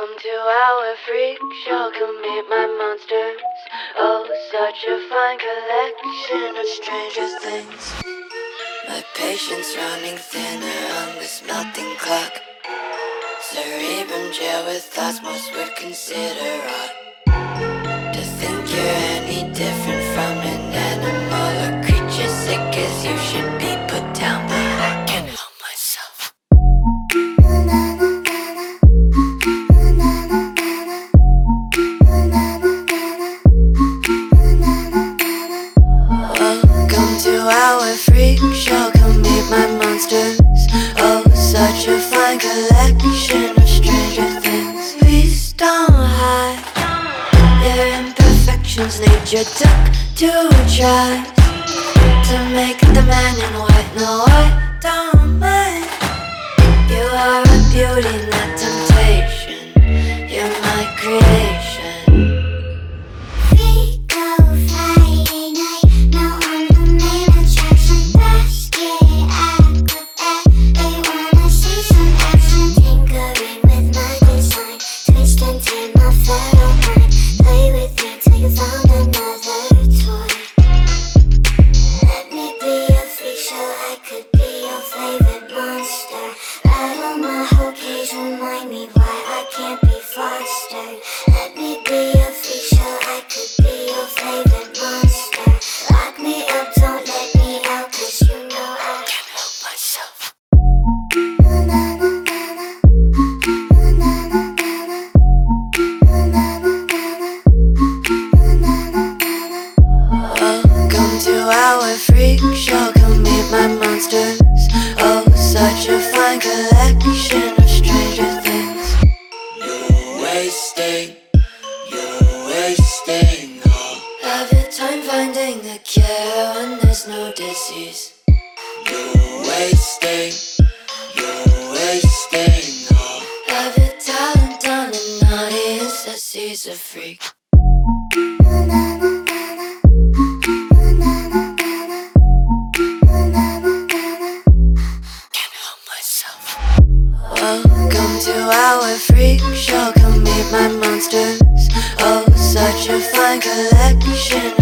Welcome to our freak show. Come meet my monsters. Oh, such a fine collection of stranger things. My patience running thinner on this melting clock. Cerebrum jail with thoughts most would consider odd. Imperfections. Nature took to try to make the man in white. No, I don't mind. You are a beauty, remind me why I can't wasting, you're wasting all of your time finding the cure when there's no disease. You're wasting, you're wasting all of your talent on an audience that sees a freak. Welcome to our freak show. Come meet my monsters. Oh, such a fine collection.